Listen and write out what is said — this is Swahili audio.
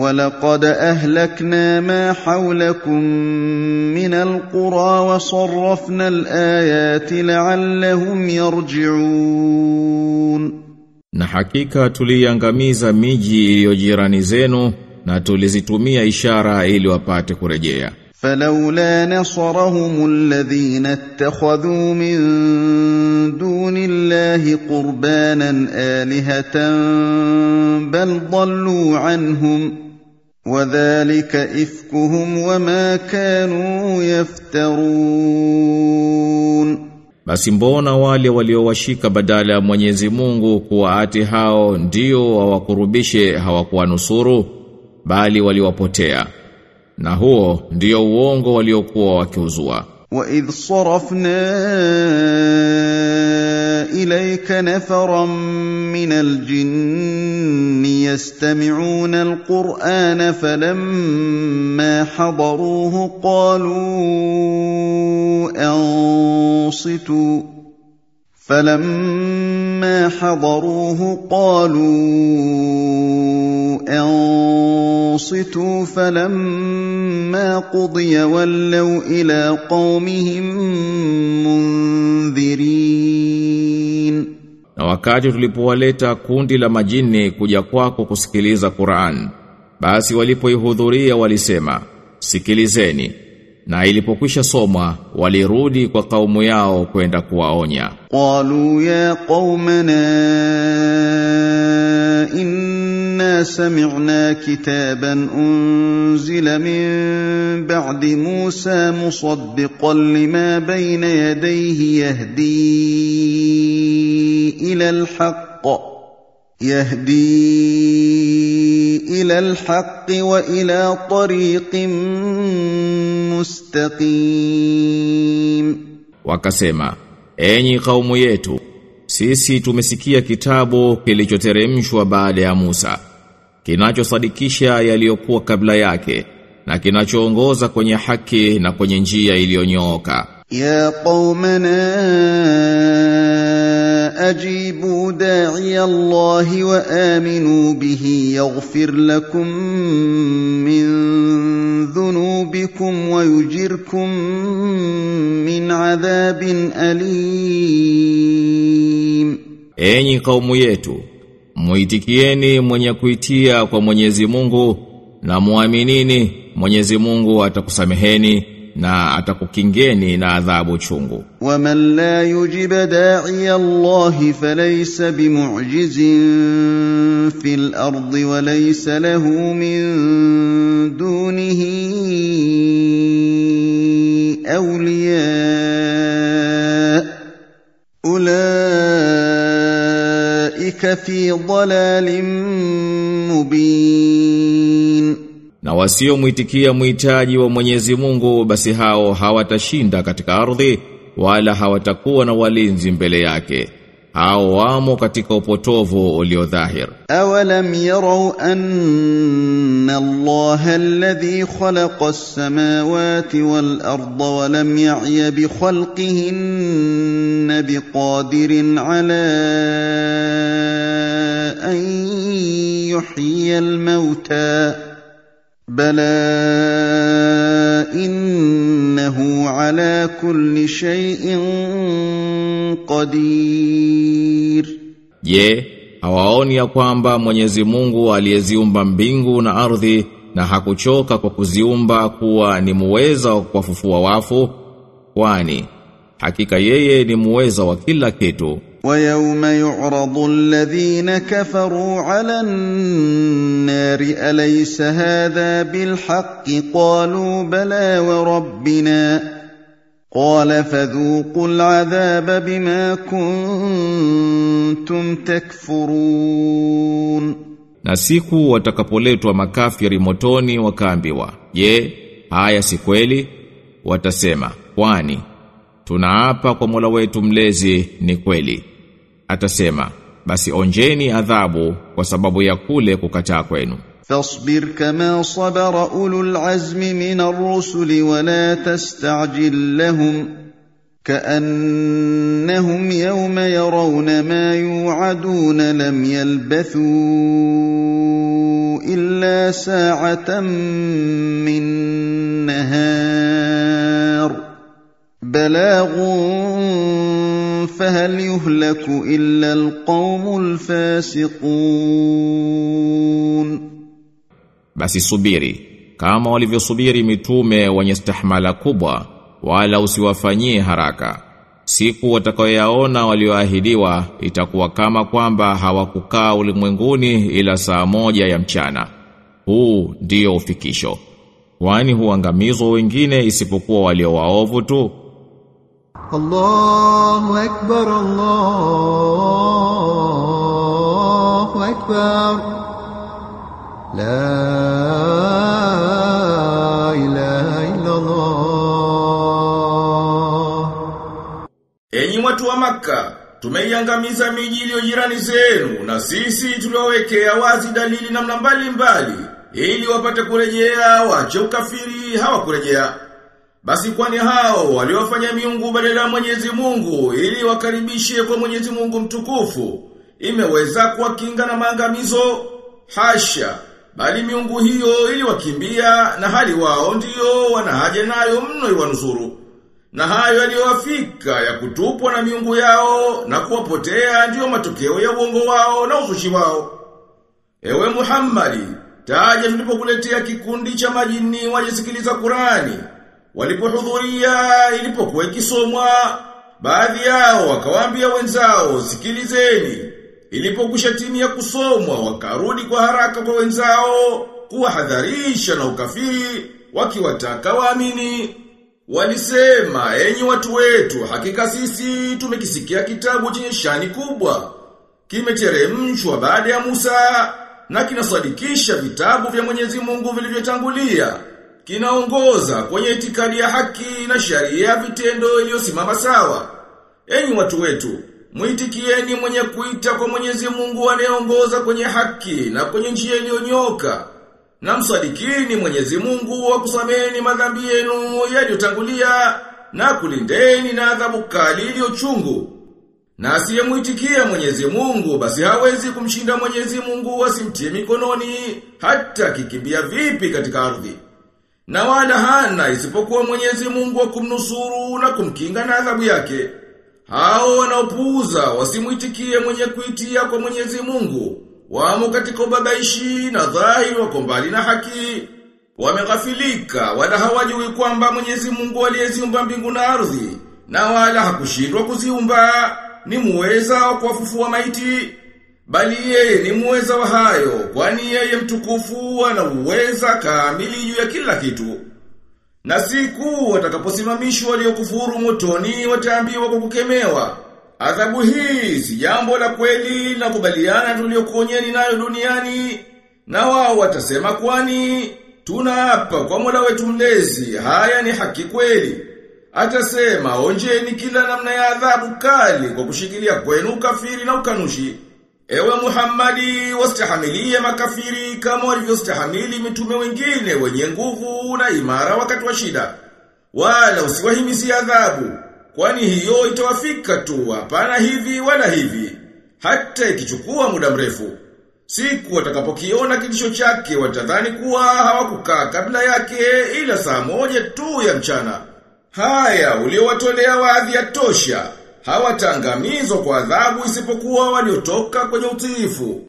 ولقد اهلكنا ما حولكم من القرى وصرفنا الايات لعلهم يرجعون Na hakika tuliangamiza miji iliyo jirani zenu na tulizitumia ishara ili wapate kurejea. فلولا نصرهم الذين اتخذوا من دون الله قربانا الهه بل ضلوا عنهم وذلك افكهم وما كانوا يفترون Basi mbona wale waliowashika badala ya Mwenyezi Mungu kuwa ati hao ndio wawakurubishe hawakuwa nusuru bali waliwapotea. Na huo ndio uongo waliokuwa wakiuzua. واذ صرفنا إليك نفرا من الجن يستمعون القرآن فلما حضروه قالوا أنصتوا فلما حضروه قالوا أنصتوا فلما قضي ولوا إلى قومهم منذرين. Na wakati tulipowaleta kundi la majini kuja kwako kusikiliza Qur'an, basi walipoihudhuria walisema, "Sikilizeni." Na ilipokwisha somwa, walirudi kwa kaumu yao kwenda kuwaonya. Qalu ya qaumana inna sami'na kitaban unzila min ba'di Musa musaddiqan lima bayna yadayhi yahdi الى الحق يهدي الى الحق والى طريق مستقيم Wakasema, enyi kaumu yetu, sisi tumesikia kitabu kilichoteremshwa baada ya Musa, kinachosadikisha yaliyokuwa kabla yake, na kinachoongoza kwenye haki na kwenye njia iliyonyooka. يا قومنا اجيبوا داعي الله وامنوا به يغفر لكم من ذنوبكم ويجركم من عذاب اليم Enyi kaumu yetu, muitikieni mwenye kuitia kwa Mwenyezi Mungu na muaminini Mwenyezi Mungu atakusameheni na atakukingeni na adhabu chungu. ومن لا يجب داعي الله فليس بمعجز في الارض وليس له من دونه اولياء اولئك في ضلال مبين Na wasiomwitikia muhitaji wa Mwenyezi Mungu basi hao hawatashinda katika ardhi wala hawatakuwa na walinzi mbele yake. Hao wamo katika upotovu ulio dhahir. Awalam yarau anna allah alladhi khalaqa as-samawati wal arda wa lam ya'ya bi khalqihinna biqadirin ala an yuhyiya al-mautaa بلى إنه على كل شيء قدير Je, hawaoni ya kwamba Mwenyezi Mungu aliyeziumba mbingu na ardhi na hakuchoka kwa kuziumba kuwa ni muweza wa kuwafufua wafu? Kwani hakika yeye ni muweza wa kila kitu. ويوم يعرض الذين كفروا على النار اليس هذا بالحق قالوا بلى وربنا قال فذوقوا العذاب بما كنتم تكفرون Na siku watakapoletwa makafiri motoni wakaambiwa, "Je, haya si kweli?" Watasema, "Kwani tunaapa kwa Mola wetu mlezi ni kweli." Atasema, "Basi onjeni adhabu kwa sababu ya kule kukataa kwenu." فاصبر كما صبر اولو العزم من الرسل ولا تستعجل لهم كانهم يوم يرون ما يوعدون لم يلبثوا الا ساعه من نهار بلاغ فهل يهلك الا القوم الفاسقون Basi subiri kama walivyosubiri mitume wenye stahmala kubwa wala usiwafanyie haraka siku watakayoyaona walioahidiwa itakuwa kama kwamba hawakukaa ulimwenguni ila saa moja ya mchana huu ndiyo ufikisho kwani huangamizwa wengine isipokuwa walio waovu tu الله أكبر الله أكبر لا إله إلا الله Enyi watu wa maka, tumeiangamiza miji iliyo jirani zenu na sisi tuliwawekea wazi dalili namna mbalimbali ili wapate kurejea wache ukafiri hawakurejea. Basi kwani hao waliofanya miungu badala ya Mwenyezi Mungu ili wakaribishe kwa Mwenyezi Mungu mtukufu imeweza kuwakinga na maangamizo? Hasha, bali miungu hiyo ili wakimbia na hali wao ndiyo wana haja nayo mno iwanusuru. Na hayo yaliyowafika ya kutupwa na miungu yao na kuwapotea ndiyo matokeo ya uongo wao na uzushi wao. Ewe Muhammadi, taja tulipokuletea kikundi cha majini wajisikiliza Qurani. Walipohudhuria ilipokuwa ikisomwa, baadhi yao wakawaambia wenzao, sikilizeni. Ilipokwisha timia kusomwa, wakarudi kwa haraka kwa wenzao, kuwahadharisha na ukafiri, wakiwataka waamini. Walisema, enyi watu wetu, hakika sisi tumekisikia kitabu chenye shani kubwa. Kimeteremshwa baada ya Musa na kinasadikisha vitabu vya Mwenyezi Mungu vilivyotangulia. Kinaongoza kwenye itikadi ya haki na sharia ya vitendo iliyosimama sawa. Enyi watu wetu, muitikieni mwenye kuita kwa Mwenyezi Mungu anayeongoza kwenye haki na kwenye njia iliyonyoka. Na msadikini Mwenyezi Mungu wa kusameni madhambi yenu yaliyotangulia na kulindeni na adhabu kali iliyochungu. Na asiyemuitikia Mwenyezi Mungu basi hawezi kumshinda Mwenyezi Mungu asimtie mikononi hata kikimbia vipi katika ardhi. Na wala hana isipokuwa Mwenyezi Mungu wa kumnusuru na kumkinga na adhabu yake. Hao wanaopuuza wasimuitikie mwenye kuitia kwa Mwenyezi Mungu. Wamo katika ubabaishi na dhahiri wako mbali na haki. Wameghafilika wala hawajui kwamba Mwenyezi Mungu aliyeziumba mbingu na ardhi na wala hakushindwa kuziumba ni muweza wa kuwafufua maiti bali yeye ni muweza wa hayo kwani yeye mtukufu ana uweza kamili juu ya kila kitu. Na siku watakaposimamishwa waliokufuru motoni wataambiwa kwa kukemewa. Adhabu hii si jambo la kweli na kubaliana tuliokuonyeni nayo duniani. Na wao watasema kwani tunaapa kwa Mola wetu mlezi haya ni haki kweli. Atasema onjeni kila namna ya adhabu kali kwa kushikilia kwenu ukafiri na ukanushi. Ewe Muhammadi wastahamilie makafiri kama walivyostahamili mitume wengine wenye nguvu na imara wakati wa shida. Wala usiwahimisi adhabu, kwani hiyo itawafika tu hapana hivi wala hivi, hata ikichukua muda mrefu. Siku watakapokiona kitisho chake watadhani kuwa hawakukaa kabla yake ila saa moja tu ya mchana. Haya uliowatolea wadhi ya tosha, hawataangamizwa kwa adhabu isipokuwa waliotoka kwenye utiifu.